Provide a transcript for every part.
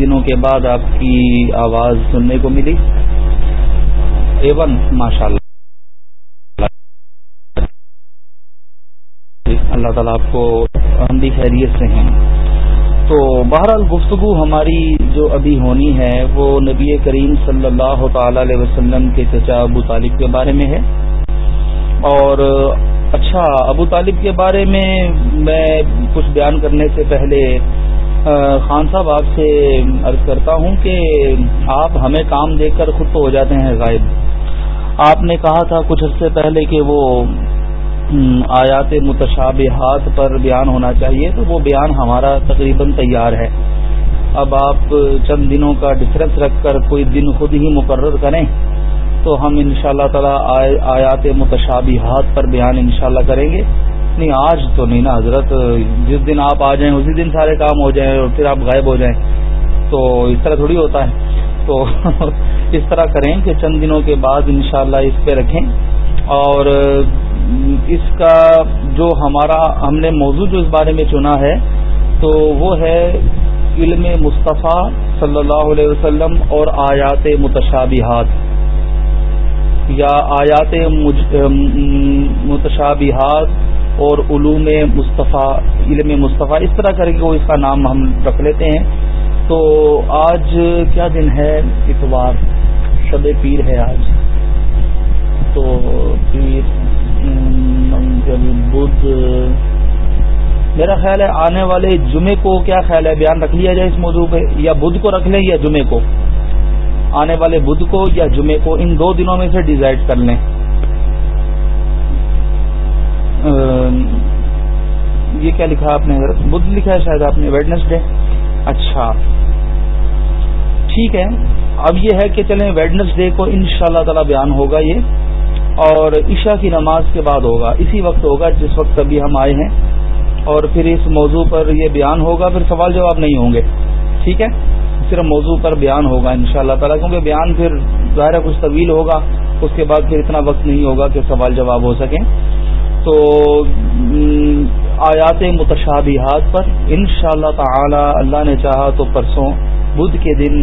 دنوں کے بعد آپ کی آواز سننے کو ملی۔ ایون ماشاء اللہ اللہ تعالیٰ آپ کو ہم بھی خیریت سے ہیں۔ تو بہرحال گفتگو ہماری جو ابھی ہونی ہے، وہ نبی کریم صلی اللہ تعالی علیہ وسلم کے چچا ابو طالب کے بارے میں ہے۔ اور اچھا ابو طالب کے بارے میں میں کچھ بیان کرنے سے پہلے خان صاحب، آپ سے عرض کرتا ہوں کہ آپ ہمیں کام دیکھ کر خود تو ہو جاتے ہیں غائب۔ آپ نے کہا تھا کچھ عرصے پہلے کہ وہ آیات متشابہات پر بیان ہونا چاہیے، تو وہ بیان ہمارا تقریباً تیار ہے۔ اب آپ چند دنوں کا ڈفرنس رکھ کر کوئی دن خود ہی مقرر کریں، تو ہم ان شاء اللہ تعالی آیات متشابہات پر بیان انشاءاللہ کریں گے۔ نہیں، آج تو نہیں نا حضرت، جس دن آپ آ جائیں، اسی دن سارے کام ہو جائیں اور پھر آپ غائب ہو جائیں۔ تو اس طرح تھوڑی ہوتا ہے۔ تو اس طرح کریں کہ چند دنوں کے بعد انشاءاللہ اس پہ رکھیں۔ اور اس کا جو ہمارا، ہم نے موضوع جو اس بارے میں چنا ہے، تو وہ ہے علم مصطفیٰ صلی اللہ علیہ وسلم اور آیات متشابہات۔ یا آیات متشابہات اور علوم مصطفیٰ، علم مصطفیٰ، اس طرح کر کے وہ اس کا نام ہم رکھ لیتے ہیں۔ تو آج کیا دن ہے؟ اتوار۔ شب پیر ہے آج۔ تو پیر منگل بدھ۔ میرا خیال ہے آنے والے جمعے کو کیا خیال ہے؟ بیان رکھ لیا جائے اس موضوع پہ۔ یا بدھ کو رکھ لیں یا جمعے کو۔ آنے والے بدھ کو یا جمعے کو ان دو دنوں میں سے ڈیزائڈ کر لیں۔ یہ کیا لکھا آپ نے؟ بدھ لکھا ہے شاید آپ نے ویڈنسڈے اچھا۔ ٹھیک ہے۔ اب یہ ہے کہ چلیں ویڈنسڈے کو ان شاء اللہ تعالی بیان ہوگا یہ، اور عشاء کی نماز کے بعد ہوگا۔ اسی وقت ہوگا جس وقت ابھی ہم آئے ہیں۔ اور پھر اس موضوع پر یہ بیان ہوگا۔ پھر سوال جواب نہیں ہوں گے۔ ٹھیک ہے؟ صرف موضوع پر بیان ہوگا ان شاء اللہ تعالیٰ، کیونکہ بیان پھر ظاہر کچھ طویل ہوگا۔ اس کے بعد پھر اتنا وقت نہیں ہوگا کہ سوال جواب ہو سکیں۔ تو آیات متشابہات پر ان شاء اللہ تعالی اللہ نے چاہا تو پرسوں بدھ کے دن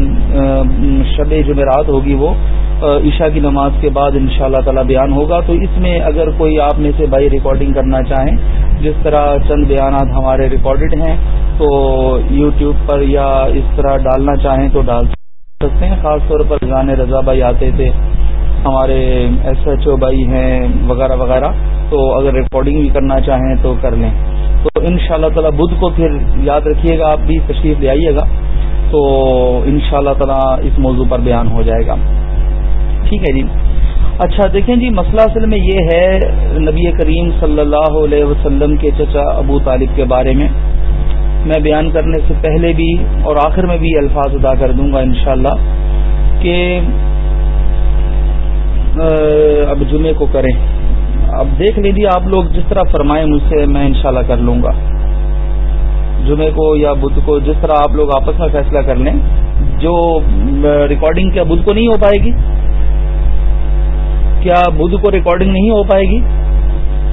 شب جمعرات ہوگی وہ عشاء کی نماز کے بعد ان شاء اللہ تعالی بیان ہوگا۔ تو اس میں اگر کوئی آپ میں سے بھائی ریکارڈنگ کرنا چاہیں، جس طرح چند بیانات ہمارے ریکارڈڈ ہیں، تو یوٹیوب پر یا اس طرح ڈالنا چاہیں تو ڈال سکتے ہیں۔ خاص طور پر گانے رضا بھائی آتے تھے، ہمارے ایس ایچ او بھائی ہیں، وغیرہ وغیرہ۔ تو اگر ریکارڈنگ بھی کرنا چاہیں تو کر لیں۔ تو ان شاء اللہ تعالیٰ بدھ کو پھر یاد رکھیے گا، آپ بھی تشریف لے آئیے گا۔ تو ان شاء اللہ تعالیٰ اس موضوع پر بیان ہو جائے گا۔ ٹھیک ہے جی۔ اچھا دیکھیں جی مسئلہ اصل میں یہ ہے، نبی کریم صلی اللہ علیہ وسلم کے چچا ابو طالب کے بارے میں۔ میں بیان کرنے سے پہلے بھی اور آخر میں بھی الفاظ ادا کر دوں گا انشاءاللہ کہ اب جمعے کو کریں۔ اب دیکھ لیجیے آپ لوگ جس طرح فرمائیں مجھ سے، میں انشاءاللہ کر لوں گا۔ جمعے کو یا بدھ کو جس طرح آپ لوگ آپس میں فیصلہ کر لیں، جو ریکارڈنگ کیا بدھ کو نہیں ہو پائے گی؟ کیا بدھ کو ریکارڈنگ نہیں ہو پائے گی؟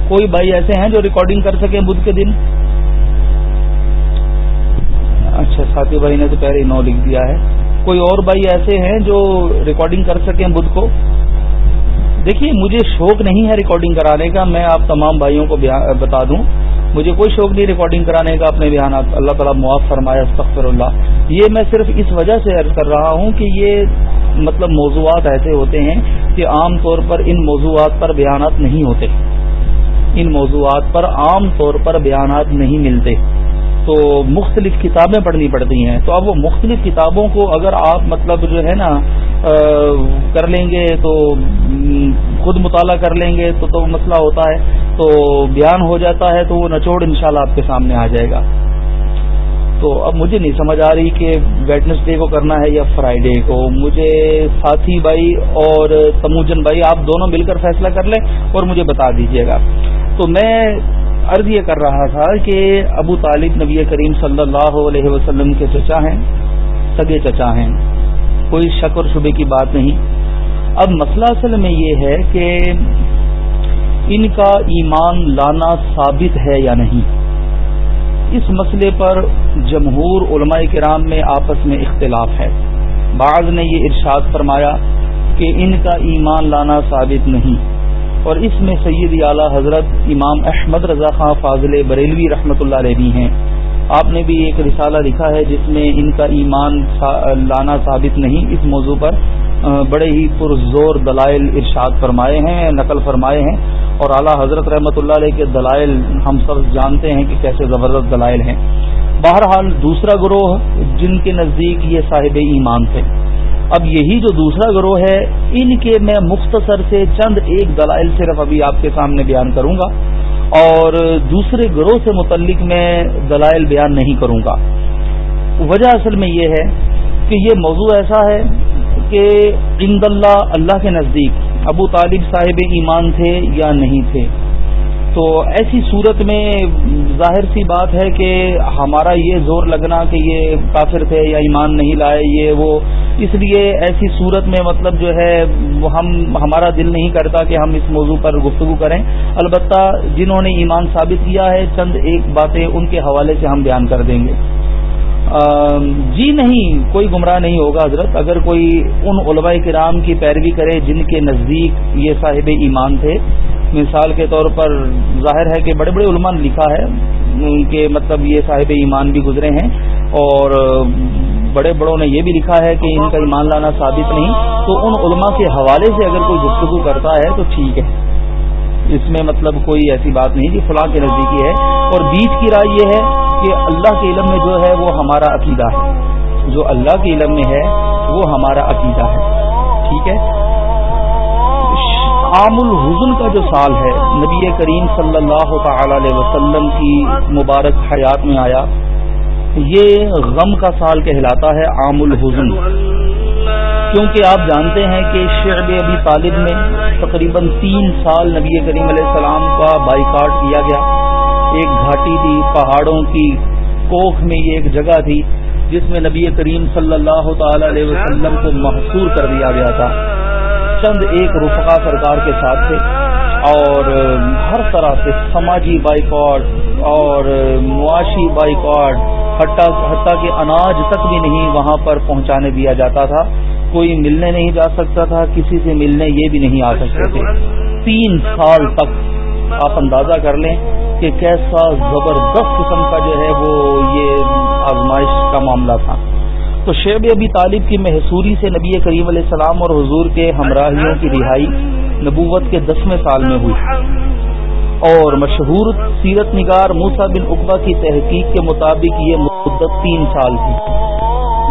کوئی بھائی ایسے ہیں جو ریکارڈنگ کر سکیں بدھ کے دن؟ اچھا ساتھی بھائی نے تو پہلے ہی نو لکھ دیا ہے۔ کوئی اور بھائی ایسے ہیں جو ریکارڈنگ کر سکیں بدھ کو؟ دیکھیے، مجھے شوق نہیں ہے ریکارڈنگ کرانے کا، میں آپ تمام بھائیوں کو بتا دوں۔ مجھے کوئی شوق نہیں ریکارڈنگ کرانے کا، اپنے بیانات۔ اللہ تعالیٰ معاف فرمایا استغفر اللہ۔ یہ میں صرف اس وجہ سے عرض کر رہا ہوں کہ یہ مطلب موضوعات ایسے ہوتے ہیں کہ عام طور پر ان موضوعات پر بیانات نہیں ہوتے۔ ان موضوعات پر عام طور پر بیانات نہیں ملتے۔ تو مختلف کتابیں پڑھنی پڑتی ہیں۔ تو اب وہ مختلف کتابوں کو اگر آپ مطلب جو ہے نا کر لیں گے تو خود مطالعہ کر لیں گے تو تو مسئلہ ہوتا ہے۔ تو بیان ہو جاتا ہے تو وہ نچوڑ انشاءاللہ شاء آپ کے سامنے آ جائے گا۔ تو اب مجھے نہیں سمجھ آ رہی کہ ویٹنسڈے کو کرنا ہے یا فرائیڈے کو۔ مجھے ساتھی بھائی اور تموجن بھائی، آپ دونوں مل کر فیصلہ کر لیں اور مجھے بتا دیجیے گا۔ تو میں عرض یہ کر رہا تھا کہ ابو طالب نبی کریم صلی اللہ علیہ وسلم کے چچا ہیں، سگے چچا ہیں۔ کوئی شک اور شبے کی بات نہیں۔ اب مسئلہ اصل میں یہ ہے کہ ان کا ایمان لانا ثابت ہے یا نہیں۔ اس مسئلے پر جمہور علماء کرام میں آپس میں اختلاف ہے۔ بعض نے یہ ارشاد فرمایا کہ ان کا ایمان لانا ثابت نہیں۔ اور اس میں سید اعلی حضرت امام احمد رضا خان فاضل بریلوی رحمۃ اللہ علیہ بھی ہیں۔ آپ نے بھی ایک رسالہ لکھا ہے جس میں ان کا ایمان لانا ثابت نہیں۔ اس موضوع پر بڑے ہی پرزور دلائل ارشاد فرمائے ہیں، نقل فرمائے ہیں۔ اور اعلیٰ حضرت رحمۃ اللہ علیہ کے دلائل ہم سب جانتے ہیں کہ کیسے زبردست دلائل ہیں۔ بہرحال دوسرا گروہ جن کے نزدیک یہ صاحب ایمان تھے۔ اب یہی جو دوسرا گروہ ہے، ان کے میں مختصر سے چند ایک دلائل صرف ابھی آپ کے سامنے بیان کروں گا۔ اور دوسرے گروہ سے متعلق میں دلائل بیان نہیں کروں گا۔ وجہ اصل میں یہ ہے کہ یہ موضوع ایسا ہے کہ عند اللہ اللہ کے نزدیک ابو طالب صاحب ایمان تھے یا نہیں تھے۔ تو ایسی صورت میں ظاہر سی بات ہے کہ ہمارا یہ زور لگنا کہ یہ کافر تھے یا ایمان نہیں لائے، یہ وہ اس لیے ایسی صورت میں مطلب جو ہے ہم ہمارا دل نہیں کرتا کہ ہم اس موضوع پر گفتگو کریں۔ البتہ جنہوں نے ایمان ثابت کیا ہے، چند ایک باتیں ان کے حوالے سے ہم بیان کر دیں گے۔ جی نہیں، کوئی گمراہ نہیں ہوگا حضرت۔ اگر کوئی ان علماء کرام کی پیروی کرے جن کے نزدیک یہ صاحب ایمان تھے۔ مثال کے طور پر ظاہر ہے کہ بڑے بڑے علماء نے لکھا ہے کہ مطلب یہ صاحب ایمان بھی گزرے ہیں اور بڑے بڑوں نے یہ بھی لکھا ہے کہ ان کا ایمان لانا ثابت نہیں، تو ان علماء کے حوالے سے اگر کوئی گفتگو کرتا ہے تو ٹھیک ہے۔ اس میں مطلب کوئی ایسی بات نہیں کہ فلاں کے نزدیکی ہے۔ اور بیچ کی رائے یہ ہے کہ اللہ کے علم میں جو ہے وہ ہمارا عقیدہ ہے۔ جو اللہ کے علم میں ہے، وہ ہمارا عقیدہ ہے۔ ٹھیک ہے؟ عام الحزن کا جو سال ہے، نبی کریم صلی اللہ تعالی علیہ وسلم کی مبارک حیات میں آیا۔ یہ غم کا سال کہلاتا ہے عام الحزن۔ کیونکہ آپ جانتے ہیں کہ شعب ابی طالب میں تقریباً تین سال نبی کریم علیہ السلام کا بائیکاٹ کیا گیا۔ ایک گھاٹی تھی، پہاڑوں کی کوکھ میں یہ ایک جگہ تھی جس میں نبی کریم صلی اللہ تعالی علیہ وسلم کو محصور کر دیا گیا تھا۔ چند ایک رفقا سرکار کے ساتھ تھے اور ہر طرح سے سماجی بائیکاٹ اور معاشی بائیکاٹ حتیٰ کہ اناج تک بھی نہیں وہاں پر پہنچانے دیا جاتا تھا۔ کوئی ملنے نہیں جا سکتا تھا، کسی سے ملنے یہ بھی نہیں آ سکتے تھے۔ تین سال تک آپ اندازہ کر لیں کہ کیسا زبردست قسم کا جو ہے وہ یہ آزمائش کا معاملہ تھا۔ تو شیب ابی طالب کی محسوری سے نبی کریم علیہ السلام اور حضور کے ہمراہیوں کی رہائی نبوت کے دسویں سال میں ہوئی۔ اور مشہور سیرت نگار موسا بن اقبا کی تحقیق کے مطابق یہ مدت تین سال تھی،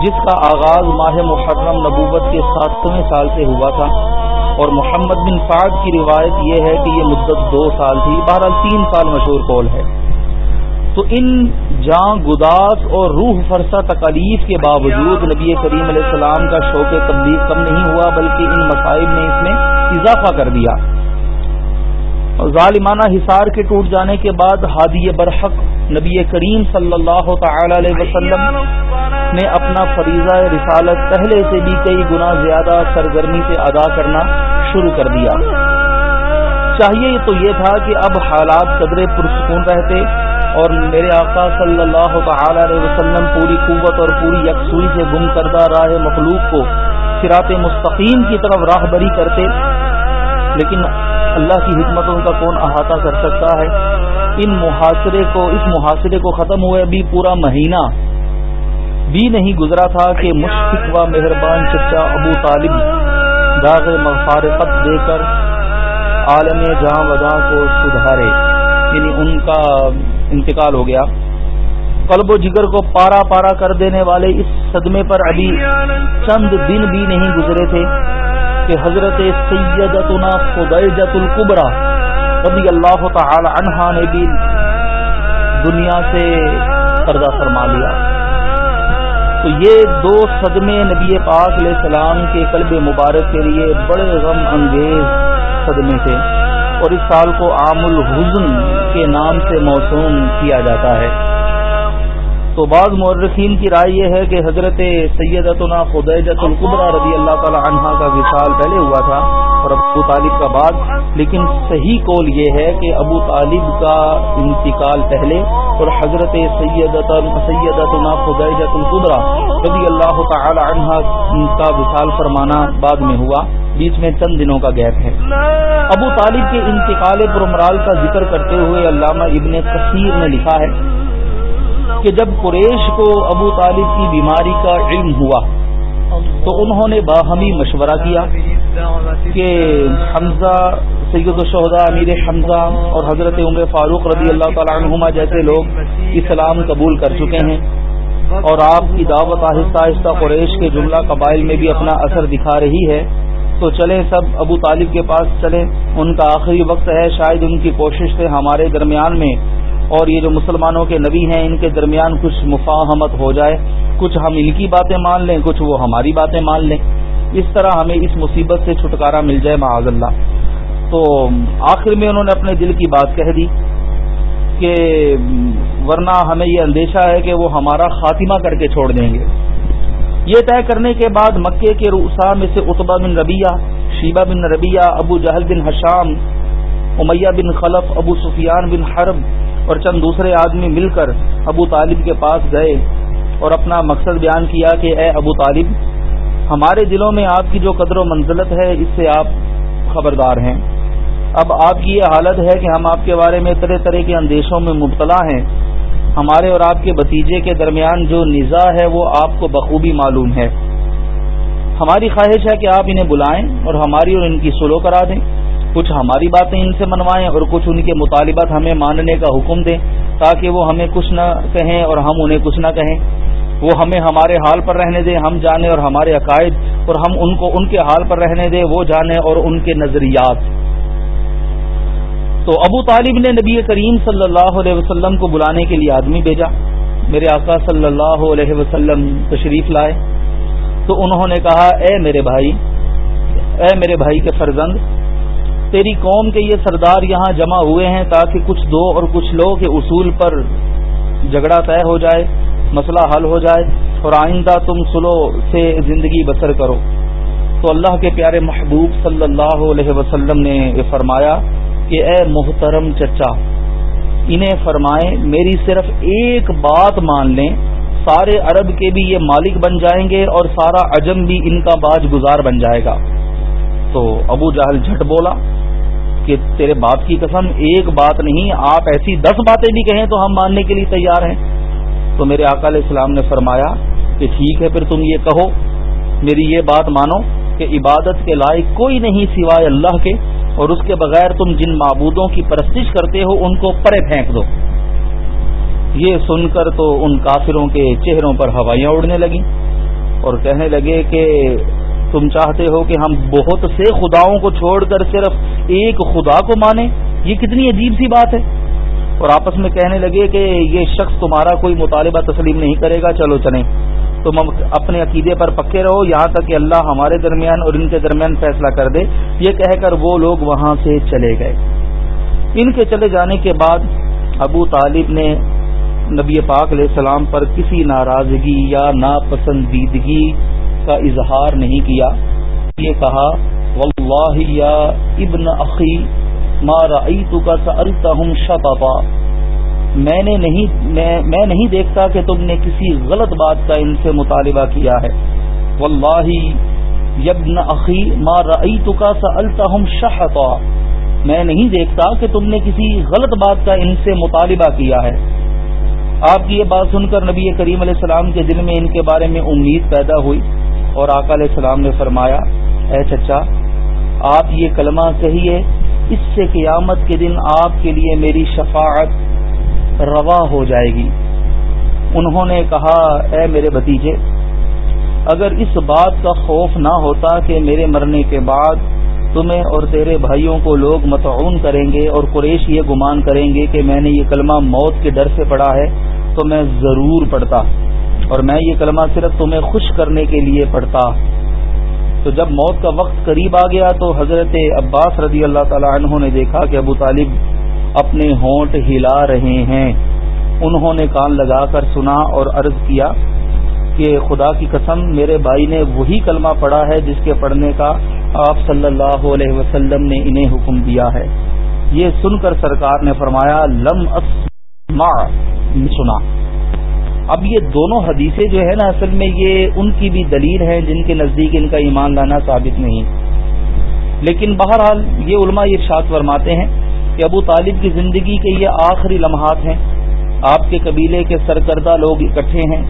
جس کا آغاز ماہ محرم نبوت کے ساتویں سال سے ہوا تھا۔ اور محمد بن فاض کی روایت یہ ہے کہ یہ مدت دو سال تھی، بہرحال تین سال مشہور قول ہے۔ تو ان جاں گداس اور روح فرسا تکالیف کے باوجود نبی کریم علیہ السلام کا شوق تبلیغ کم نہیں ہوا، بلکہ ان مسائل نے اس میں اضافہ کر دیا۔ ظالمانہ حصار کے ٹوٹ جانے کے بعد ہادی برحق نبی کریم صلی اللہ تعالی علیہ وسلم نے اپنا فریضہ رسالت پہلے سے بھی کئی گنا زیادہ سرگرمی سے ادا کرنا شروع کر دیا۔ چاہیے تو یہ تھا کہ اب حالات قدرے پرسکون رہتے اور میرے آقا صلی اللہ تعالی علیہ وسلم پوری قوت اور پوری یکسوئی سے گم کردہ راہ مخلوق کو سرات مستقیم کی طرف راہ بری کرتے، لیکن اللہ کی حکمتوں کا کون احاطہ کر سکتا ہے؟ ان محاصرے کو، اس محاصرے کو ختم ہوئے بھی پورا مہینہ بھی نہیں گزرا تھا کہ مشفق و مہربان چچا ابو طالب داغ مفارقت دے کر عالم جہاں وجہ کو سدھارے یعنی ان کا انتقال ہو گیا۔ قلب و جگر کو پارا پارا کر دینے والے اس صدمے پر ابھی چند دن بھی نہیں گزرے تھے۔ کہ حضرت سیدتنا خدیجت القبرا رضی اللہ تعالی عنہا نے بھی دنیا سے پردہ فرما لیا۔ تو یہ دو صدمے نبی پاک علیہ السلام کے قلب مبارک کے لیے بڑے غم انگیز صدمے تھے اور اس سال کو عام الحزن کے نام سے موسوم کیا جاتا ہے۔ تو بعض مورخین کی رائے یہ ہے کہ حضرت سیدتنا خدیجت القبرہ رضی اللہ تعالی عنہا کا وصال پہلے ہوا تھا اور ابو طالب کا بعد۔ لیکن صحیح قول یہ ہے کہ ابو طالب کا انتقال پہلے اور حضرت سیدتنا خدیجت القدرہ رضی اللہ تعالی عنہ کا وصال فرمانا بعد میں ہوا۔ بیچ میں چند دنوں کا گیپ ہے۔ ابو طالب کے انتقال پرمرال کا ذکر کرتے ہوئے علامہ ابن کثیر نے لکھا ہے کہ جب قریش کو ابو طالب کی بیماری کا علم ہوا تو انہوں نے باہمی مشورہ کیا کہ حمزہ سید الشہدا امیر حمزہ اور حضرت عمر فاروق رضی اللہ تعالیٰ عنہما جیسے لوگ اسلام قبول کر چکے ہیں۔ اور آپ کی دعوت آہستہ آہستہ قریش کے جملہ قبائل میں بھی اپنا اثر دکھا رہی ہے۔ تو چلیں سب ابو طالب کے پاس چلیں۔ ان کا آخری وقت ہے، شاید ان کی کوشش سے ہمارے درمیان میں اور یہ جو مسلمانوں کے نبی ہیں، ان کے درمیان کچھ مفاہمت ہو جائے، کچھ ہم ان کی باتیں مان لیں، کچھ وہ ہماری باتیں مان لیں۔ اس طرح ہمیں اس مصیبت سے چھٹکارا مل جائے، معاذ اللہ۔ تو آخر میں انہوں نے اپنے دل کی بات کہہ دی کہ، ورنہ ہمیں یہ اندیشہ ہے کہ وہ ہمارا خاتمہ کر کے چھوڑ دیں گے۔ یہ طے کرنے کے بعد مکے کے روسا میں سے اتبا بن ربیہ شیبہ بن ربیہ ابو جہل بن حشام، امیہ بن خلف، ابو سفیان بن حرب اور چند دوسرے آدمی مل کر ابو طالب کے پاس گئے اور اپنا مقصد بیان کیا کہ اے ابو طالب، ہمارے دلوں میں آپ کی جو قدر و منزلت ہے، اس سے آپ خبردار ہیں۔ اب آپ کی یہ حالت ہے کہ ہم آپ کے بارے میں طرح طرح کے اندیشوں میں مبتلا ہیں۔ ہمارے اور آپ کے بتیجے کے درمیان جو نظا ہے، وہ آپ کو بخوبی معلوم ہے۔ ہماری خواہش ہے کہ آپ انہیں بلائیں اور ہماری اور ان کی سلو کرا دیں۔ کچھ ہماری باتیں ان سے منوائیں اور کچھ ان کے مطالبات ہمیں ماننے کا حکم دیں تاکہ وہ ہمیں کچھ نہ کہیں اور ہم انہیں کچھ نہ کہیں۔ وہ ہمیں ہمارے حال پر رہنے دیں ہم جانیں اور ہمارے عقائد اور ہم ان کو ان کے حال پر رہنے دیں وہ جانیں اور ان کے نظریات۔ تو ابو طالب نے نبی کریم صلی اللہ علیہ وسلم کو بلانے کے لیے آدمی بھیجا۔ میرے آقا صلی اللہ علیہ وسلم تشریف لائے۔ تو انہوں نے کہا، اے میرے بھائی، اے میرے بھائی کے فرزند تیری قوم کے یہ سردار یہاں جمع ہوئے ہیں تاکہ کچھ دو اور کچھ لو کے اصول پر جھگڑا طے ہو جائے، مسئلہ حل ہو جائے اور آئندہ تم سلو سے زندگی بسر کرو۔ تو اللہ کے پیارے محبوب صلی اللہ علیہ وسلم نے فرمایا کہ اے محترم چچا، انہیں فرمائیں میری صرف ایک بات مان لیں، سارے عرب کے بھی یہ مالک بن جائیں گے اور سارا عجم بھی ان کا باج گزار بن جائے گا۔ تو ابو جہل جھٹ بولا کہ تیرے باپ کی قسم، ایک بات نہیں، آپ ایسی دس باتیں بھی کہیں تو ہم ماننے کے لیے تیار ہیں۔ تو میرے آقا علیہ السلام نے فرمایا کہ ٹھیک ہے، پھر تم یہ کہو۔ میری یہ بات مانو کہ عبادت کے لائق کوئی نہیں سوائے اللہ کے، اور اس کے بغیر تم جن معبودوں کی پرستش کرتے ہو، ان کو پرے پھینک دو۔ یہ سن کر تو ان کافروں کے چہروں پر ہوائیاں اڑنے لگیں اور کہنے لگے کہ تم چاہتے ہو کہ ہم بہت سے خداؤں کو چھوڑ کر صرف ایک خدا کو مانیں؟ یہ کتنی عجیب سی بات ہے۔ اور آپس میں کہنے لگے کہ یہ شخص تمہارا کوئی مطالبہ تسلیم نہیں کرے گا، چلو چلیں۔ تم اپنے عقیدے پر پکے رہو، یہاں تک کہ اللہ ہمارے درمیان اور ان کے درمیان فیصلہ کر دے۔ یہ کہہ کر وہ لوگ وہاں سے چلے گئے۔ ان کے چلے جانے کے بعد ابو طالب نے نبی پاک علیہ السلام پر کسی ناراضگی یا ناپسندیدگی کا اظہار نہیں کیا۔ یہ کہا، واللہ یا ابن اخی ما رأیتک سألتہم شططا میں نے نہیں، میں نہیں دیکھتا کہ تم نے کسی غلط بات کا ان سے مطالبہ کیا ہے۔ واللہ یبن اخی ما رأیتک سألتہم شحطا میں نہیں دیکھتا کہ تم نے کسی غلط بات کا ان سے مطالبہ کیا ہے۔ آپ کی یہ بات سن کر نبی کریم علیہ السلام کے دل میں ان کے بارے میں امید پیدا ہوئی۔ اور آقا علیہ السلام نے فرمایا، اے چچا، آپ یہ کلمہ کہیے، اس سے قیامت کے دن آپ کے لیے میری شفاعت روا ہو جائے گی. انہوں نے کہا، اے میرے بھتیجے، اگر اس بات کا خوف نہ ہوتا کہ میرے مرنے کے بعد تمہیں اور تیرے بھائیوں کو لوگ متعون کریں گے اور قریش یہ گمان کریں گے کہ میں نے یہ کلمہ موت کے ڈر سے پڑھا ہے، تو میں ضرور پڑھتا اور میں یہ کلمہ صرف تمہیں خوش کرنے کے لیے پڑھتا تو جب موت کا وقت قریب آ گیا تو حضرت عباس رضی اللہ تعالی عنہ نے دیکھا کہ ابو طالب اپنے ہونٹ ہلا رہے ہیں۔ انہوں نے کان لگا کر سنا اور عرض کیا کہ خدا کی قسم، میرے بھائی نے وہی کلمہ پڑھا ہے جس کے پڑھنے کا آپ صلی اللہ علیہ وسلم نے انہیں حکم دیا ہے۔ یہ سن کر سرکار نے فرمایا، لم اسمع سنا۔ اب یہ دونوں حدیثیں جو ہے نا اصل میں یہ ان کی بھی دلیل ہیں جن کے نزدیک ان کا ایمان لانا ثابت نہیں۔ لیکن بہرحال یہ علماء یہ ارشاد فرماتے ہیں کہ ابو طالب کی زندگی کے یہ آخری لمحات ہیں۔ آپ کے قبیلے کے سرکردہ لوگ اکٹھے ہیں۔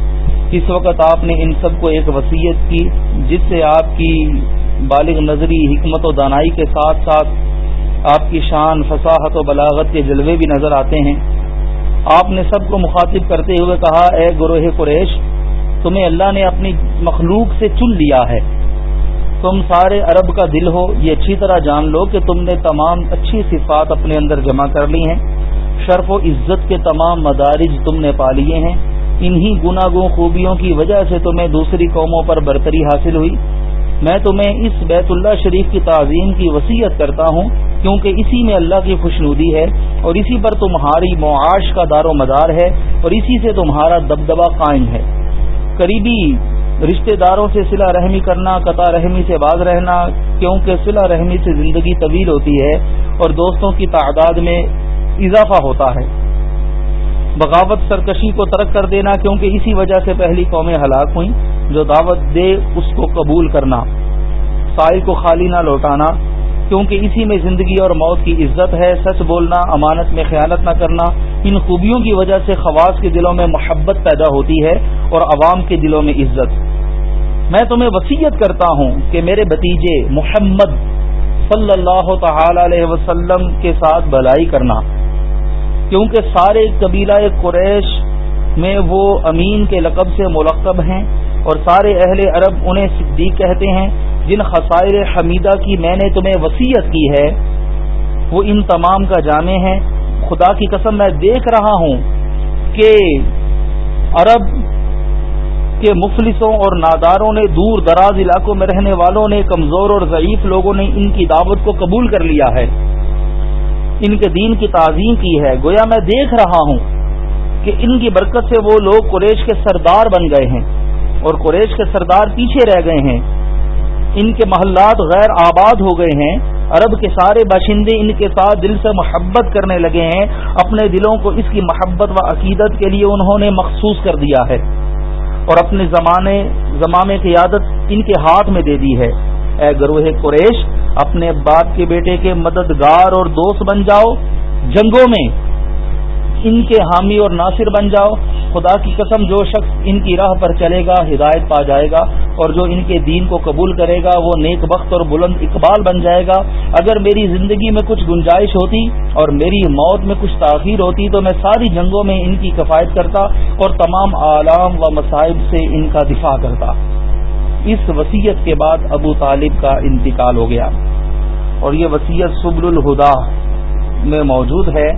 اس وقت آپ نے ان سب کو ایک وسیعت کی جس سے آپ کی بالغ نظری، حکمت و دانائی کے ساتھ ساتھ آپ کی شان، فصاحت و بلاغت کے جلوے بھی نظر آتے ہیں۔ آپ نے سب کو مخاطب کرتے ہوئے کہا، اے گروہ قریش، تمہیں اللہ نے اپنی مخلوق سے چن لیا ہے۔ تم سارے عرب کا دل ہو، یہ اچھی طرح جان لو کہ تم نے تمام اچھی صفات اپنے اندر جمع کر لی ہیں۔ شرف و عزت کے تمام مدارج تم نے پا لیے ہیں۔ انہی گناگوں خوبیوں کی وجہ سے تمہیں دوسری قوموں پر برتری حاصل ہوئی۔ میں تمہیں اس بیت اللہ شریف کی تعظیم کی وسیعت کرتا ہوں، کیونکہ اسی میں اللہ کی خوشنودی ہے اور اسی پر تمہاری معاش کا دار و مدار ہے اور اسی سے تمہارا دبدبا قائم ہے۔ قریبی رشتہ داروں سے صلہ رحمی کرنا، قطع رحمی سے باز رہنا، کیونکہ صلہ رحمی سے زندگی طویل ہوتی ہے اور دوستوں کی تعداد میں اضافہ ہوتا ہے۔ بغاوت سرکشی کو ترک کر دینا کیونکہ اسی وجہ سے پہلی قومیں ہلاک ہوئیں، جو دعوت دے اس کو قبول کرنا، سائل کو خالی نہ لوٹانا، کیونکہ اسی میں زندگی اور موت کی عزت ہے، سچ بولنا، امانت میں خیانت نہ کرنا، ان خوبیوں کی وجہ سے خواص کے دلوں میں محبت پیدا ہوتی ہے اور عوام کے دلوں میں عزت۔ میں تمہیں وسیعت کرتا ہوں کہ میرے بتیجے محمد صلی اللہ تعالی علیہ وسلم کے ساتھ بلائی کرنا۔ کیونکہ سارے قبیلہ قریش میں وہ امین کے لقب سے ملقب ہیں اور سارے اہل عرب انہیں صدیق کہتے ہیں، جن خسائر حمیدہ کی میں نے تمہیں وسیعت کی ہے، وہ ان تمام کا جامع ہے خدا کی قسم میں دیکھ رہا ہوں کہ عرب کے مفلسوں اور ناداروں نے دور دراز علاقوں میں رہنے والوں نے، کمزور اور ضعیف لوگوں نے ان کی دعوت کو قبول کر لیا ہے۔ ان کے دین کی تعظیم کی ہے۔ گویا میں دیکھ رہا ہوں کہ ان کی برکت سے وہ لوگ قریش کے سردار بن گئے ہیں اور قریش کے سردار پیچھے رہ گئے ہیں۔ ان کے محلات غیر آباد ہو گئے ہیں۔ عرب کے سارے باشندے ان کے ساتھ دل سے محبت کرنے لگے ہیں۔ اپنے دلوں کو اس کی محبت و عقیدت کے لیے انہوں نے مخصوص کر دیا ہے۔ اور اپنے زمانے زمانے کی عادت ان کے ہاتھ میں دے دی ہے۔ اے گروہ قریش اپنے باپ کے بیٹے کے مددگار اور دوست بن جاؤ، جنگوں میں ان کے حامی اور ناصر بن جاؤ۔ خدا کی قسم، جو شخص ان کی راہ پر چلے گا، ہدایت پا جائے گا اور جو ان کے دین کو قبول کرے گا، وہ نیک وقت اور بلند اقبال بن جائے گا۔ اگر میری زندگی میں کچھ گنجائش ہوتی اور میری موت میں کچھ تاخیر ہوتی، تو میں ساری جنگوں میں ان کی کفایت کرتا اور تمام عالام و مصائب سے ان کا دفاع کرتا۔ اس وسیعت کے بعد ابو طالب کا انتقال ہو گیا۔ اور یہ وسیعت سبل الہدا میں موجود ہے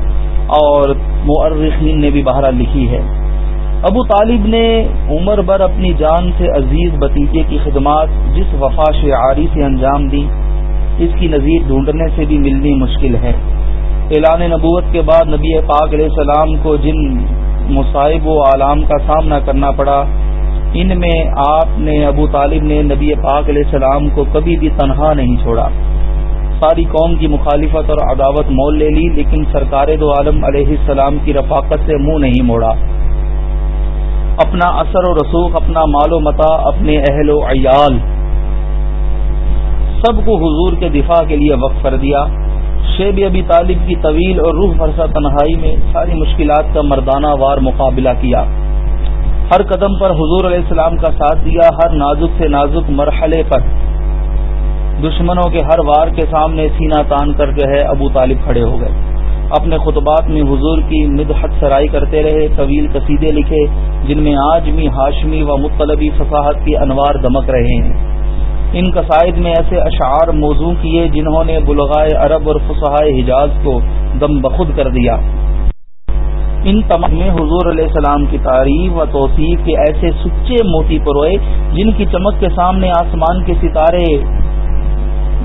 اور مورخین نے بھی بہرا لکھی ہے۔ ابو طالب نے عمر بر اپنی جان سے عزیز بتیجے کی خدمات جس وفا شعاری سے انجام دی، اس کی نظیر ڈھونڈنے سے بھی ملنی مشکل ہے۔ اعلان نبوت کے بعد نبی پاک علیہ السلام کو جن مصائب و عالام کا سامنا کرنا پڑا ان میں آپ نے ابو طالب نے نبی پاک علیہ السلام کو کبھی بھی تنہا نہیں چھوڑا۔ ساری قوم کی مخالفت اور عداوت مول لے لی، لیکن سرکار دو عالم علیہ السلام کی رفاقت سے منہ نہیں موڑا۔ اپنا اثر و رسوخ، اپنا مال و متا، اپنے اہل و عیال، سب کو حضور کے دفاع کے لیے وقف کر دیا۔ شیب ابی طالب کی طویل اور روح فرسا تنہائی میں ساری مشکلات کا مردانہ وار مقابلہ کیا۔ ہر قدم پر حضور علیہ السلام کا ساتھ دیا، ہر نازک سے نازک مرحلے پر۔ دشمنوں کے ہر وار کے سامنے سینا تان کر جو ہے، ابو طالب کھڑے ہو گئے۔ اپنے خطبات میں حضور کی مدحت سرائی کرتے رہے، طویل قصیدے لکھے، جن میں آجمی، ہاشمی و مطلبی فصاحت کی انوار دمک رہے ہیں۔ ان قصائد میں ایسے اشعار موضوع کیے جنہوں نے بلغائے عرب اور فصحائے حجاز کو دم بخود کر دیا۔ ان تمام میں حضور علیہ السلام کی تعریف و توصیف کے ایسے سچے موتی پروئے جن کی چمک کے سامنے آسمان کے ستارے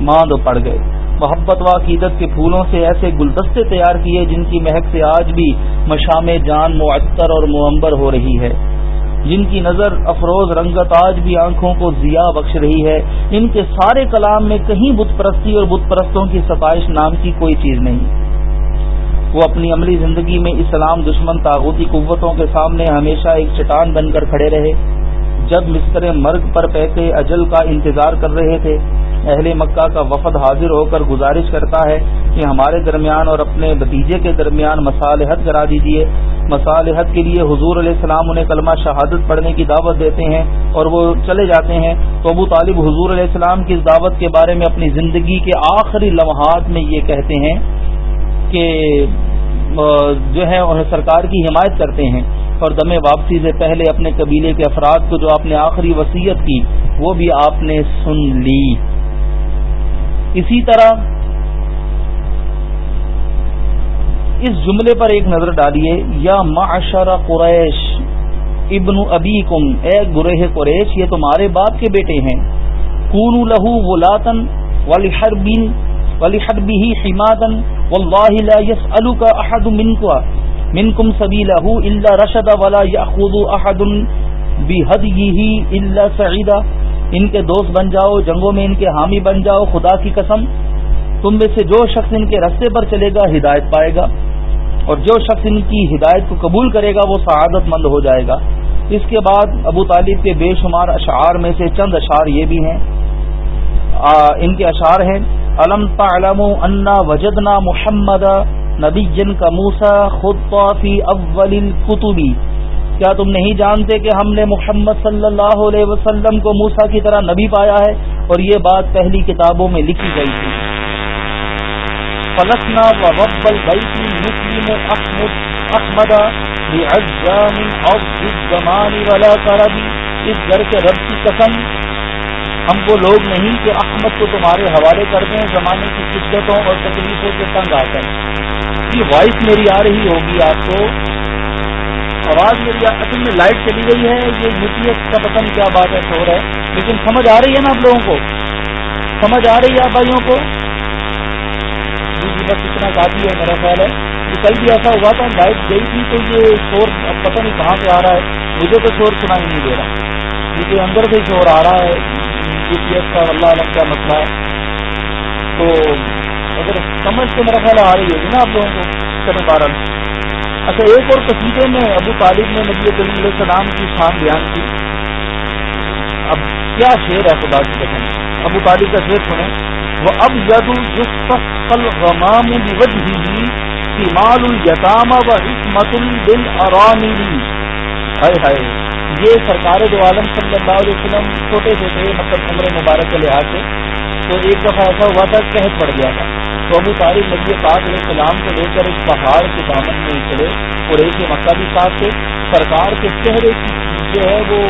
ماند پڑ گئے۔ محبت و عقیدت کے پھولوں سے ایسے گلدستے تیار کیے جن کی مہک سے آج بھی مشام جان معطر اور معمبر ہو رہی ہے۔ جن کی نظر افروز رنگت آج بھی آنکھوں کو ضیا بخش رہی ہے۔ ان کے سارے کلام میں کہیں بت پرستی اور بت پرستوں کی ستائش نام کی کوئی چیز نہیں۔ وہ اپنی عملی زندگی میں اسلام، دشمن تاغوتی قوتوں کے سامنے ہمیشہ ایک چٹان بن کر کھڑے رہے۔ جب مستر مرگ پر پیسے اجل کا انتظار کر رہے تھے، اہل مکہ کا وفد حاضر ہو کر گزارش کرتا ہے کہ ہمارے درمیان اور اپنے بتیجے کے درمیان مصالحت کرا دیجیے مصالحت کے لیے حضور علیہ السلام انہیں کلمہ شہادت پڑھنے کی دعوت دیتے ہیں اور وہ چلے جاتے ہیں۔ تو ابو طالب حضور علیہ السلام کی اس دعوت کے بارے میں اپنی زندگی کے آخری لمحات میں یہ کہتے ہیں کہ جو ہے سرکار کی حمایت کرتے ہیں اور دم واپسی سے پہلے اپنے قبیلے کے افراد کو جو آپ نے آخری وصیت کی، وہ بھی آپ نے سن لی۔ اسی طرح اس جملے پر ایک نظر ڈالیے، یا معاشر قریش، ابن ابی کم اے گرہ قریش، یہ تمہارے باپ کے بیٹے ہیں۔ کون لہو ولاتن والی ہر بین والی لا یس کا احد منکوا منکم سبی رشد والا ان کے دوست بن جاؤ، جنگوں میں ان کے حامی بن جاؤ، خدا کی قسم، تم میں سے جو شخص ان کے رستے پر چلے گا، ہدایت پائے گا۔ اور جو شخص ان کی ہدایت کو قبول کرے گا، وہ سعادت مند ہو جائے گا۔ اس کے بعد ابو طالب کے بے شمار اشعار میں سے چند اشعار یہ بھی ہیں۔ ان کے اشعار ہیں۔ علم تعلم انا وجدنا محمد نبی جن کا موسا خود فی اول القتبی کیا تم نہیں جانتے کہ ہم نے محمد صلی اللہ علیہ وسلم کو موسا کی طرح نبی پایا ہے؟ اور یہ بات پہلی کتابوں میں لکھی گئی تھی. فلسنا و رب البیتی مسلم احمد احمد اور زمانی والا کربی اس گھر کے رب کی قسم ہم وہ لوگ نہیں کہ احمد کو تمہارے حوالے کر دیں، زمانے کی شدتوں اور تکلیفوں سے تنگ آ کر یہ وائس میری آ رہی ہوگی آپ کو۔ آواز میری اصل میں لائٹ چلی گئی ہے، یہ یو پی ایس کا پتہ نہیں کیا بات ہے، شور ہے۔ لیکن سمجھ آ رہی ہے نا آپ لوگوں کو؟ سمجھ آ رہی ہے آپ بھائیوں کو؟ جی، جی، بس اتنا کافی ہے میرا خیال ہے۔ کہ کل بھی ایسا ہوا تھا لائٹ گئی تھی تو یہ شور اب پتہ نہیں کہاں سے آ رہا ہے۔ مجھے تو شور سنائی نہیں دے رہا۔ کیونکہ اندر سے شور آ رہا ہے۔ یو پی ایس کا اللہ عالم کا مسئلہ ہے؟ تو اگر سمجھ تو میرا خیال آ رہی ہوگی نا آپ لوگوں کو چلے بارہ اچھا ایک اور قصیدے میں ابو طالب نے نبی کریم علیہ السلام کی شان بیان کی۔ اب کیا شعر ہے خدا کی قسم؟ ابو طالب کا شعر سنیں۔ وہ اب یدو جسل غمام وجہ سیمال الجتام و عصمت الدل ارانی ہائے ہائے۔ یہ سرکار دو عالم صلی اللہ علیہ وسلم چھوٹے سے تھے مطلب عمر مبارک کے لحاظ سے، تو ایک دفعہ ایسا ہوا تھا، قحط پڑ گیا تھا۔ تو ابو تاریخ نبی پاک علیہ السلام کو لے کر اس پہاڑ کے دامن میں چڑے اور ایک مکہ بھی ساتھ تھے۔ سرکار کے چہرے کی جو ہے وہ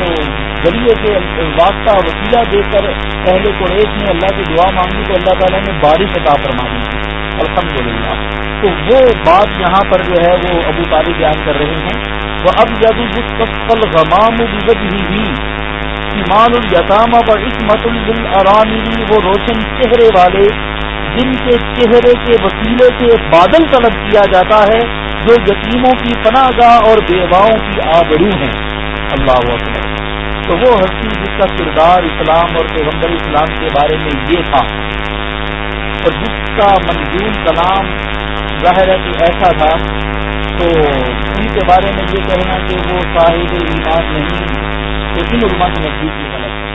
ذریعے سے واسطہ وسیلہ دے کر پہلے قریش نے اللہ کی دعا مانگی تو اللہ تعالیٰ نے بارش عطا فرما دی الحمد للہ تو وہ بات یہاں پر جو ہے وہ ابو طالب بیان کر رہے ہیں۔ وہ اب جب مستقل غمام ہی ہی ایمان التامہ اور عصمت الدل ارانی وہ روشن چہرے والے، جن کے چہرے کے وسیلے سے بادل طلب کیا جاتا ہے، جو یتیموں کی پناہ گاہ اور بیواؤں کی آبرو ہیں۔ اللہ اکبر۔ تو وہ ہستی جس کا کردار اسلام اور پیغمبر اسلام کے بارے میں یہ تھا اور جس کا منظور کلام ظاہر ہے کہ ایسا تھا تو ان کے بارے میں یہ کہنا کہ وہ صاحب ایمان نہیں تو ان علماء کی نزدیک بھی غلط ہے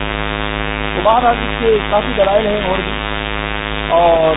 تو بہرحال اس کے کافی دلائل ہیں اور بھی۔ اور